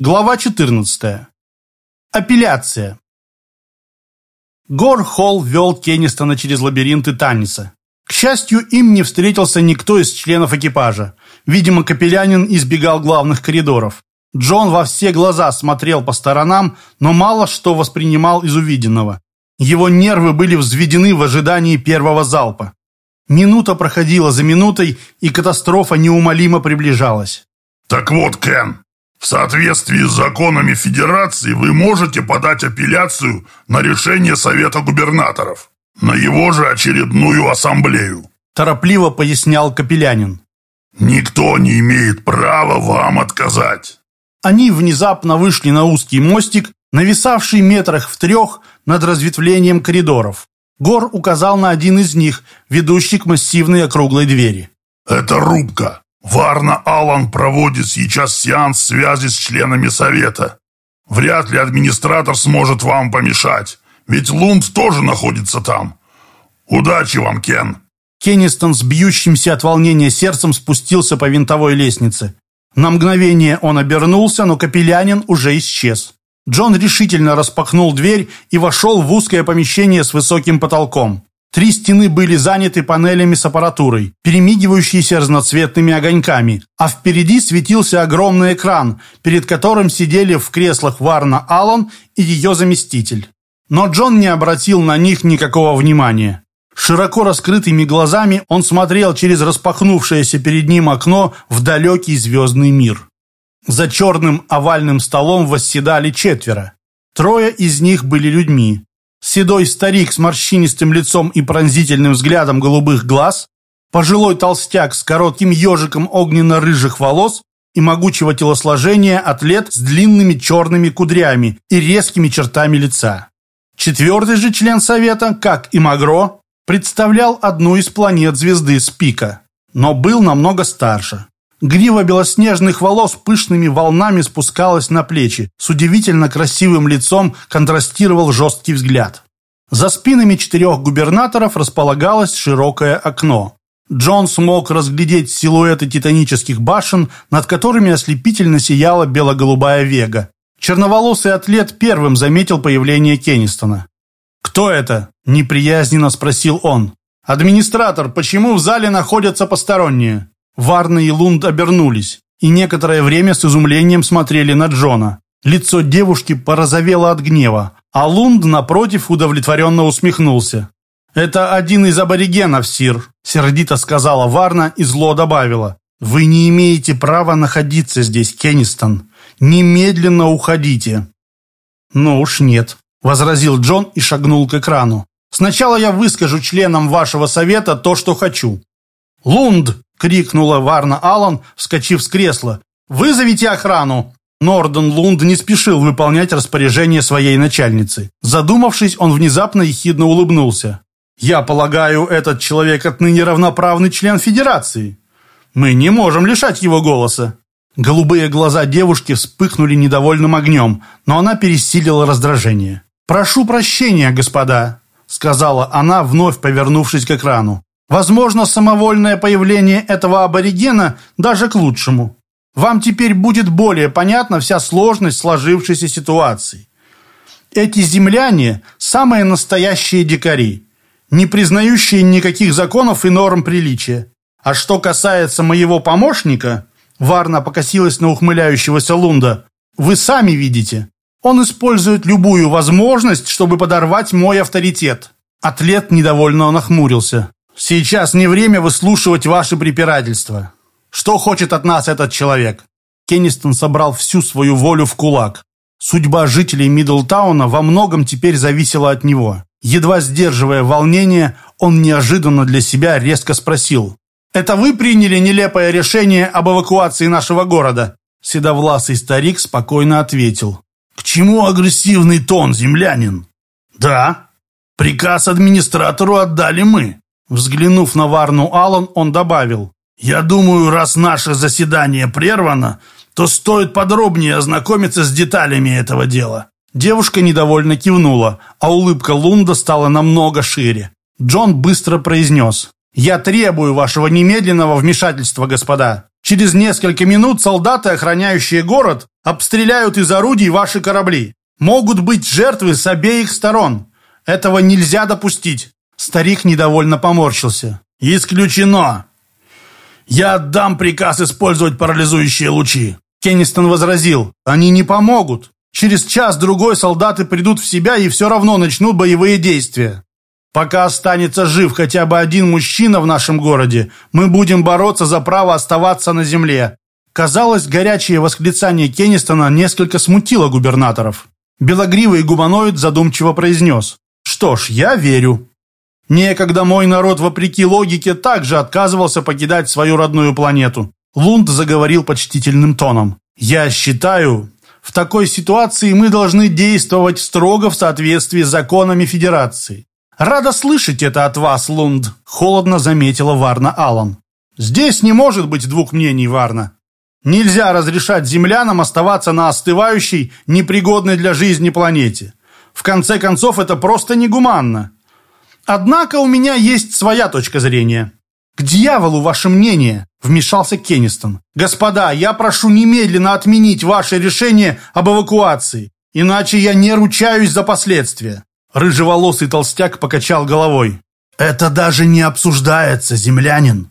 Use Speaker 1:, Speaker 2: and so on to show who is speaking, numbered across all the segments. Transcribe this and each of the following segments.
Speaker 1: Глава 14. Апелляция. Гор Холл вел Кеннистона через лабиринты Танниса. К счастью, им не встретился никто из членов экипажа. Видимо, Капелянин избегал главных коридоров. Джон во все глаза смотрел по сторонам, но мало что воспринимал из увиденного. Его нервы были взведены в ожидании первого залпа. Минута проходила за минутой, и катастрофа неумолимо приближалась.
Speaker 2: «Так вот, Кен, в соответствии с законами Федерации вы можете подать апелляцию на решение Совета губернаторов, на его же очередную ассамблею.
Speaker 1: Торопливо пояснял Капелянин.
Speaker 2: Никто не имеет права вам отказать.
Speaker 1: Они внезапно вышли на узкий мостик, нависавший метрах в трех над разветвлением коридоров. Гор указал на один из них, ведущий к массивной округлой двери.
Speaker 2: «Это рубка. Варна Аллан проводит сейчас сеанс связи с членами совета. Вряд ли администратор сможет вам помешать, ведь Лунд тоже находится там. Удачи вам, Кен!»
Speaker 1: Кеннистон с бьющимся от волнения сердцем спустился по винтовой лестнице. На мгновение он обернулся, но капелянин уже исчез. Джон решительно распахнул дверь и вошел в узкое помещение с высоким потолком. Три стены были заняты панелями с аппаратурой, перемигивающейся разноцветными огоньками, а впереди светился огромный экран, перед которым сидели в креслах Варна Аллан и ее заместитель. Но Джон не обратил на них никакого внимания. Широко раскрытыми глазами он смотрел через распахнувшееся перед ним окно в далекий звездный мир. За черным овальным столом восседали четверо. Трое из них были людьми. Седой старик с морщинистым лицом и пронзительным взглядом голубых глаз, пожилой толстяк с коротким ежиком огненно-рыжих волос и могучего телосложения атлет с длинными черными кудрями и резкими чертами лица. Четвертый же член совета, как и Магро, представлял одну из планет звезды Спика, но был намного старше. Грива белоснежных волос пышными волнами спускалась на плечи. С удивительно красивым лицом контрастировал жесткий взгляд. За спинами четырех губернаторов располагалось широкое окно. Джон смог разглядеть силуэты титанических башен, над которыми ослепительно сияла бело-голубая вега. Черноволосый атлет первым заметил появление Кеннистона. «Кто это?» – неприязненно спросил он. «Администратор, почему в зале находятся посторонние?» Варна и Лунд обернулись и некоторое время с изумлением смотрели на Джона. Лицо девушки порозовело от гнева, а Лунд, напротив, удовлетворенно усмехнулся. «Это один из аборигенов, Сир», — сердито сказала Варна и зло добавила. «Вы не имеете права находиться здесь, Кеннистон. Немедленно уходите». «Ну уж нет», — возразил Джон и шагнул к экрану. «Сначала я выскажу членам вашего совета то, что хочу». «Лунд!» — крикнула Варна Аллан, вскочив с кресла. «Вызовите охрану!» Норден Лунд не спешил выполнять распоряжение своей начальницы. Задумавшись, он внезапно ехидно улыбнулся. «Я полагаю, этот человек отныне равноправный член Федерации. Мы не можем лишать его голоса». Голубые глаза девушки вспыхнули недовольным огнем, но она пересилила раздражение. «Прошу прощения, господа», — сказала она, вновь повернувшись к экрану. Возможно, самовольное появление этого аборигена даже к лучшему. Вам теперь будет более понятна вся сложность сложившейся ситуации. Эти земляне – самые настоящие дикари, не признающие никаких законов и норм приличия. А что касается моего помощника, Варна покосилась на ухмыляющегося Лунда, вы сами видите. Он использует любую возможность, чтобы подорвать мой авторитет. Атлет недовольно нахмурился. Сейчас не время выслушивать ваши препирательства. Что хочет от нас этот человек?» Кеннистон собрал всю свою волю в кулак. Судьба жителей Мидлтауна во многом теперь зависела от него. Едва сдерживая волнение, он неожиданно для себя резко спросил. «Это вы приняли нелепое решение об эвакуации нашего города?» Седовласый старик спокойно ответил. «К чему агрессивный тон, землянин?» «Да, приказ администратору отдали мы. Взглянув на Варну Аллан, он добавил, «Я думаю, раз наше заседание прервано, то стоит подробнее ознакомиться с деталями этого дела». Девушка недовольно кивнула, а улыбка Лунда стала намного шире. Джон быстро произнес, «Я требую вашего немедленного вмешательства, господа. Через несколько минут солдаты, охраняющие город, Обстреляют из орудий ваши корабли. Могут быть жертвы с обеих сторон. Этого нельзя допустить. Старик недовольно поморщился. Исключено. Я отдам приказ использовать парализующие лучи. Кеннистон возразил. Они не помогут. Через час-другой солдаты придут в себя и все равно начнут боевые действия. Пока останется жив хотя бы один мужчина в нашем городе, мы будем бороться за право оставаться на земле. Казалось, горячее восклицание Кеннистона несколько смутило губернаторов. Белогривый гуманоид задумчиво произнес. «Что ж, я верю». Некогда мой народ, вопреки логике, также отказывался покидать свою родную планету. Лунд заговорил почтительным тоном. «Я считаю, в такой ситуации мы должны действовать строго в соответствии с законами Федерации. «Рада слышать это от вас, Лунд», — холодно заметила Варна Аллан. «Здесь не может быть двух мнений, Варна. Нельзя разрешать землянам оставаться на остывающей, непригодной для жизни планете. В конце концов, это просто негуманно. Однако у меня есть своя точка зрения». «К дьяволу ваше мнение!» – вмешался Кеннистон. «Господа, я прошу немедленно отменить ваше решение об эвакуации, иначе я не ручаюсь за последствия. Рыжеволосый толстяк покачал головой. «Это даже не обсуждается, землянин!»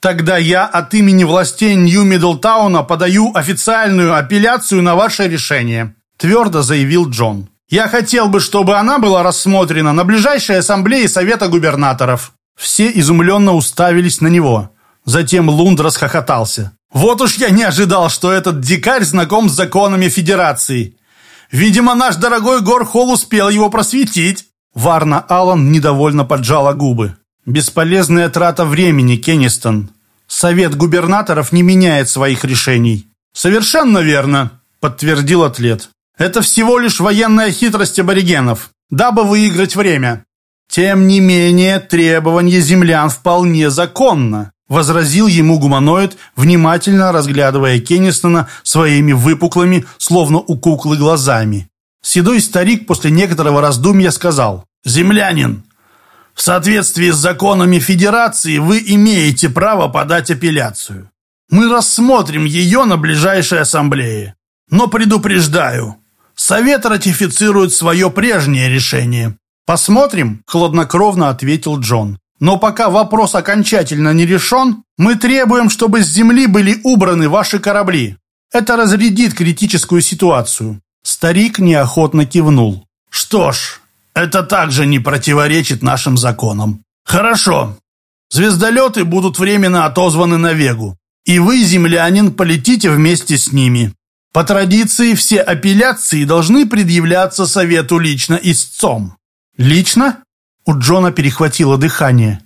Speaker 1: «Тогда я от имени властей Нью-Миддлтауна подаю официальную апелляцию на ваше решение», твердо заявил Джон. «Я хотел бы, чтобы она была рассмотрена на ближайшей ассамблее Совета губернаторов». Все изумленно уставились на него. Затем Лунд расхохотался. «Вот уж я не ожидал, что этот дикарь знаком с законами Федерации. Видимо, наш дорогой Горхол успел его просветить. Варна Аллан недовольно поджала губы. Бесполезная трата времени, Кеннистон. Совет губернаторов не меняет своих решений. Совершенно верно, подтвердил атлет. Это всего лишь военная хитрость аборигенов, дабы выиграть время. Тем не менее, требование землян вполне законно возразил ему гуманоид, внимательно разглядывая Кеннистона своими выпуклыми, словно у куклы, глазами. Седой старик после некоторого раздумья сказал, «Землянин, в соответствии с законами Федерации вы имеете право подать апелляцию. Мы рассмотрим ее на ближайшей ассамблее. Но предупреждаю, Совет ратифицирует свое прежнее решение». «Посмотрим», — хладнокровно ответил Джон. Но пока вопрос окончательно не решен, мы требуем, чтобы с земли были убраны ваши корабли. Это разрядит критическую ситуацию». Старик неохотно кивнул. «Что ж, это также не противоречит нашим законам. Хорошо. Звездолеты будут временно отозваны на Вегу. И вы, землянин, полетите вместе с ними. По традиции, все апелляции должны предъявляться Совету лично истцом». «Лично?» У Джона перехватило дыхание.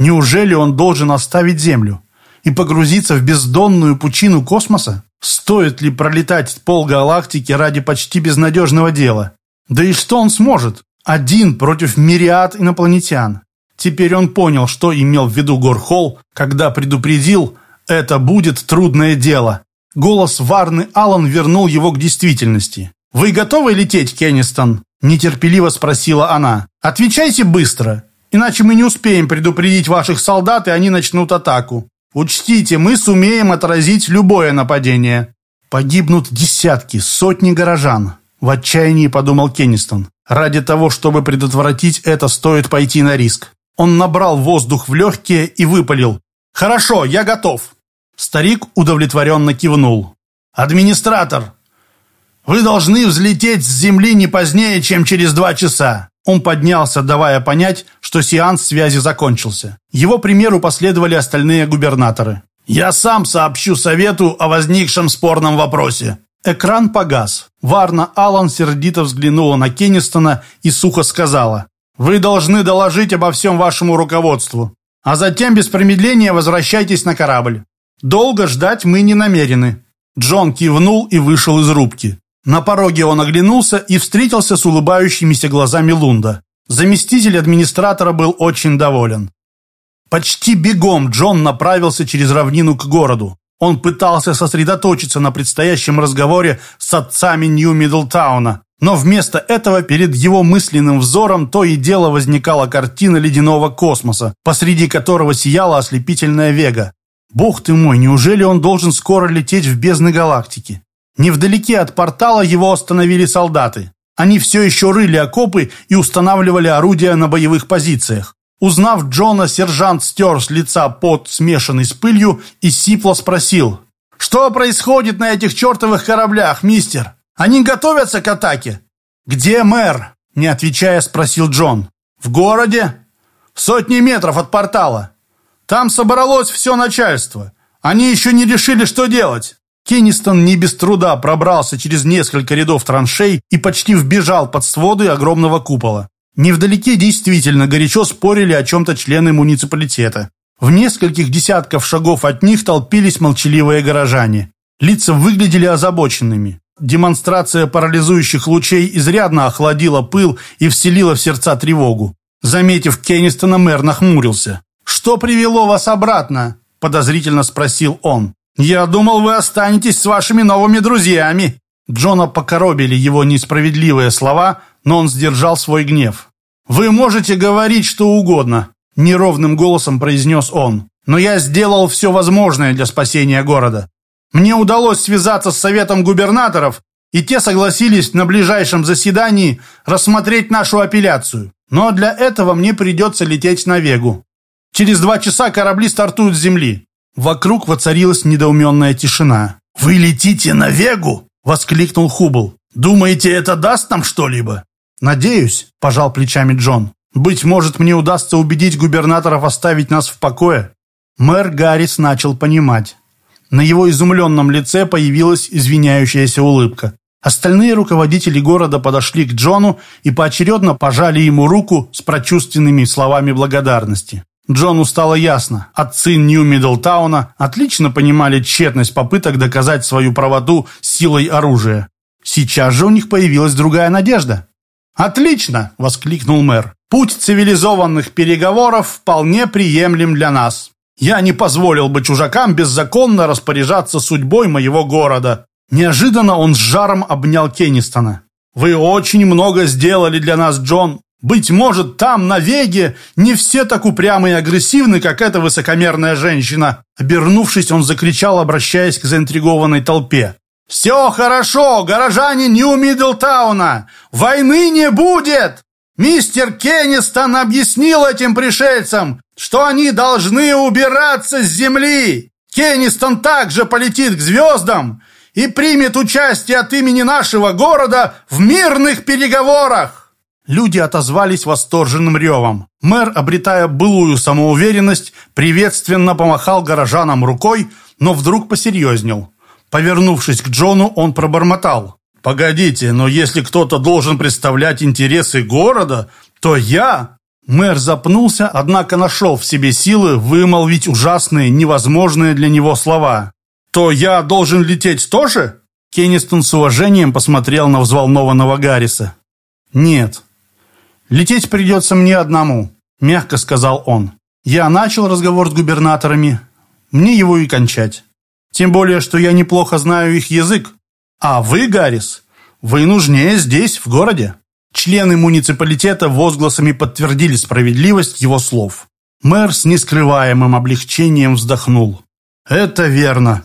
Speaker 1: Неужели он должен оставить Землю и погрузиться в бездонную пучину космоса? Стоит ли пролетать пол галактики ради почти безнадежного дела? Да и что он сможет? Один против мириад инопланетян. Теперь он понял, что имел в виду Горхол, когда предупредил «это будет трудное дело». Голос Варны Аллан вернул его к действительности. «Вы готовы лететь, Кеннистон?» – нетерпеливо спросила она. «Отвечайте быстро, иначе мы не успеем предупредить ваших солдат, и они начнут атаку. Учтите, мы сумеем отразить любое нападение». «Погибнут десятки, сотни горожан», – в отчаянии подумал Кеннистон. «Ради того, чтобы предотвратить это, стоит пойти на риск». Он набрал воздух в легкие и выпалил. «Хорошо, я готов». Старик удовлетворенно кивнул. «Администратор, вы должны взлететь с Земли не позднее, чем через два часа». Он поднялся, давая понять, что сеанс связи закончился. Его примеру последовали остальные губернаторы. «Я сам сообщу Совету о возникшем спорном вопросе». Экран погас. Варна Аллан сердито взглянула на Кеннистона и сухо сказала. «Вы должны доложить обо всем вашему руководству, а затем без промедления возвращайтесь на корабль. Долго ждать мы не намерены». Джон кивнул и вышел из рубки. На пороге он оглянулся и встретился с улыбающимися глазами Лунда. Заместитель администратора был очень доволен. Почти бегом Джон направился через равнину к городу. Он пытался сосредоточиться на предстоящем разговоре с отцами Нью-Миддлтауна, но вместо этого перед его мысленным взором то и дело возникала картина ледяного космоса, посреди которого сияла ослепительная вега. Бог ты мой, неужели он должен скоро лететь в бездны галактики? Невдалеке от портала его остановили солдаты. Они все еще рыли окопы и устанавливали орудия на боевых позициях. Узнав Джона, сержант стер с лица пот, смешанный с пылью, и сипло спросил. «Что происходит на этих чертовых кораблях, мистер? Они готовятся к атаке?» «Где мэр?» – не отвечая, спросил Джон. «В городе?» «Сотни метров от портала. Там собралось все начальство. Они еще не решили, что делать. Кеннистон не без труда пробрался через несколько рядов траншей и почти вбежал под своды огромного купола. Невдалеке действительно горячо спорили о чем-то члены муниципалитета. В нескольких десятков шагов от них толпились молчаливые горожане. Лица выглядели озабоченными. Демонстрация парализующих лучей изрядно охладила пыл и вселила в сердца тревогу. Заметив Кеннистона, мэр нахмурился. «Что привело вас обратно?» – подозрительно спросил он. «Я думал, вы останетесь с вашими новыми друзьями». Джона покоробили его несправедливые слова, но он сдержал свой гнев. «Вы можете говорить что угодно», – неровным голосом произнес он. «Но я сделал все возможное для спасения города. Мне удалось связаться с советом губернаторов, и те согласились на ближайшем заседании рассмотреть нашу апелляцию. Но для этого мне придется лететь на Вегу. Через два часа корабли стартуют с земли. Вокруг воцарилась недоуменная тишина. «Вы летите на Вегу?» – воскликнул Хубл. «Думаете, это даст нам что-либо?» «Надеюсь», – пожал плечами Джон. «Быть может, мне удастся убедить губернаторов оставить нас в покое?» Мэр Гаррис начал понимать. На его изумленном лице появилась извиняющаяся улыбка. Остальные руководители города подошли к Джону и поочередно пожали ему руку с прочувственными словами благодарности. Джону стало ясно, отцы Нью-Миддлтауна отлично понимали тщетность попыток доказать свою правоту силой оружия. Сейчас же у них появилась другая надежда. «Отлично!» – воскликнул мэр. «Путь цивилизованных переговоров вполне приемлем для нас. Я не позволил бы чужакам беззаконно распоряжаться судьбой моего города». Неожиданно он с жаром обнял Кеннистона. «Вы очень много сделали для нас, Джон. Быть может, там, на Веге, не все так упрямы и агрессивны, как эта высокомерная женщина. Обернувшись, он закричал, обращаясь к заинтригованной толпе. «Все хорошо, горожане Нью-Миддлтауна! Войны не будет!» Мистер Кеннистон объяснил этим пришельцам, что они должны убираться с земли. Кеннистон также полетит к звездам и примет участие от имени нашего города в мирных переговорах. Люди отозвались восторженным ревом. Мэр, обретая былую самоуверенность, приветственно помахал горожанам рукой, но вдруг посерьезнел. Повернувшись к Джону, он пробормотал. «Погодите, но если кто-то должен представлять интересы города, то я...» Мэр запнулся, однако нашел в себе силы вымолвить ужасные, невозможные для него слова. «То я должен лететь тоже?» Кеннистон с уважением посмотрел на взволнованного Гарриса. «Нет, «Лететь придется мне одному», – мягко сказал он. «Я начал разговор с губернаторами. Мне его и кончать. Тем более, что я неплохо знаю их язык. А вы, Гаррис, вы нужнее здесь, в городе». Члены муниципалитета возгласами подтвердили справедливость его слов. Мэр с нескрываемым облегчением вздохнул. «Это верно.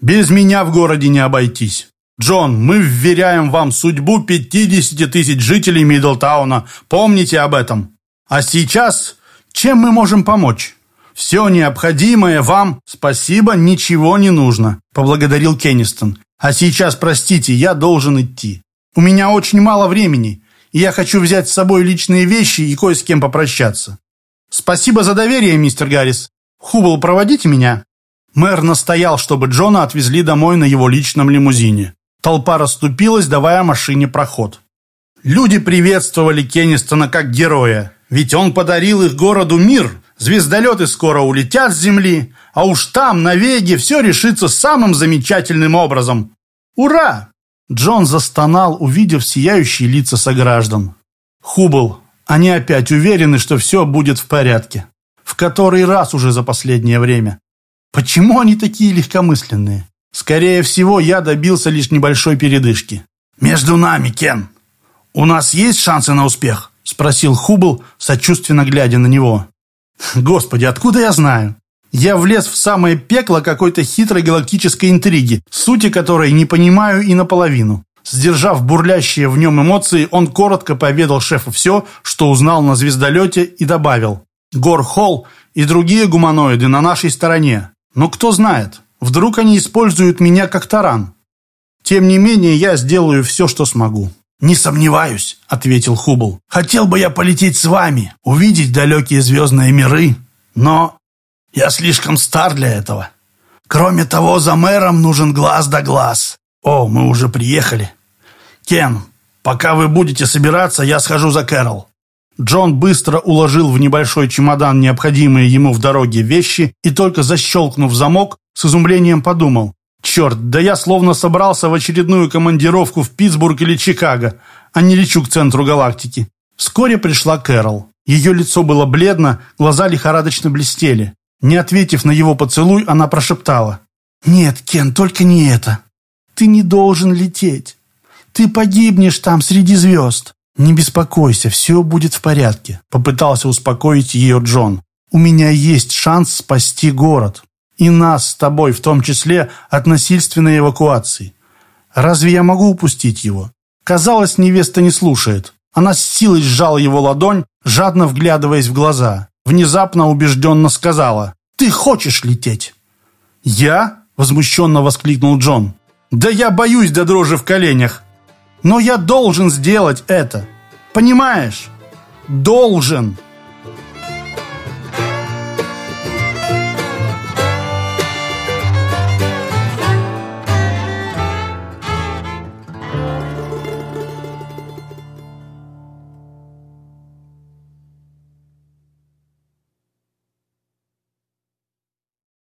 Speaker 1: Без меня в городе не обойтись. Джон, мы вверяем вам судьбу 50 тысяч жителей Миддлтауна. Помните об этом. А сейчас чем мы можем помочь? Все необходимое вам, спасибо, ничего не нужно, поблагодарил Кеннистон. А сейчас, простите, я должен идти. У меня очень мало времени, и я хочу взять с собой личные вещи и кое с кем попрощаться. Спасибо за доверие, мистер Гаррис. Хубл, проводите меня. Мэр настоял, чтобы Джона отвезли домой на его личном лимузине. Толпа расступилась, давая машине проход. Люди приветствовали Кеннистона как героя, ведь он подарил их городу мир. Звездолеты скоро улетят с Земли, а уж там, на Веге, все решится самым замечательным образом. Ура! Джон застонал, увидев сияющие лица сограждан. Хубл, они опять уверены, что все будет в порядке. В который раз уже за последнее время. Почему они такие легкомысленные? Скорее всего, я добился лишь небольшой передышки. «Между нами, Кен, у нас есть шансы на успех?» Спросил Хубл, сочувственно глядя на него. «Господи, откуда я знаю?» Я влез в самое пекло какой-то хитрой галактической интриги, сути которой не понимаю и наполовину. Сдержав бурлящие в нем эмоции, он коротко поведал шефу все, что узнал на звездолете и добавил. Гор Холл и другие гуманоиды на нашей стороне. Но кто знает, вдруг они используют меня как таран. Тем не менее, я сделаю все, что смогу. «Не сомневаюсь», — ответил Хубл. «Хотел бы я полететь с вами, увидеть далекие звездные миры, но я слишком стар для этого. Кроме того, за мэром нужен глаз да глаз. О, мы уже приехали. Кен, пока вы будете собираться, я схожу за Кэрол». Джон быстро уложил в небольшой чемодан необходимые ему в дороге вещи и только защелкнув замок, с изумлением подумал. «Черт, да я словно собрался в очередную командировку в Питтсбург или Чикаго, а не лечу к центру галактики». Вскоре пришла Кэрол. Ее лицо было бледно, глаза лихорадочно блестели. Не ответив на его поцелуй, она прошептала. «Нет, Кен, только не это. Ты не должен лететь. Ты погибнешь там среди звезд. «Не беспокойся, все будет в порядке», — попытался успокоить ее Джон. «У меня есть шанс спасти город. И нас с тобой в том числе от насильственной эвакуации. Разве я могу упустить его?» Казалось, невеста не слушает. Она с силой сжала его ладонь, жадно вглядываясь в глаза. Внезапно убежденно сказала «Ты хочешь лететь?» «Я?» — возмущенно воскликнул Джон. «Да я боюсь до дрожи в коленях!» Но я должен сделать это. Понимаешь? Должен.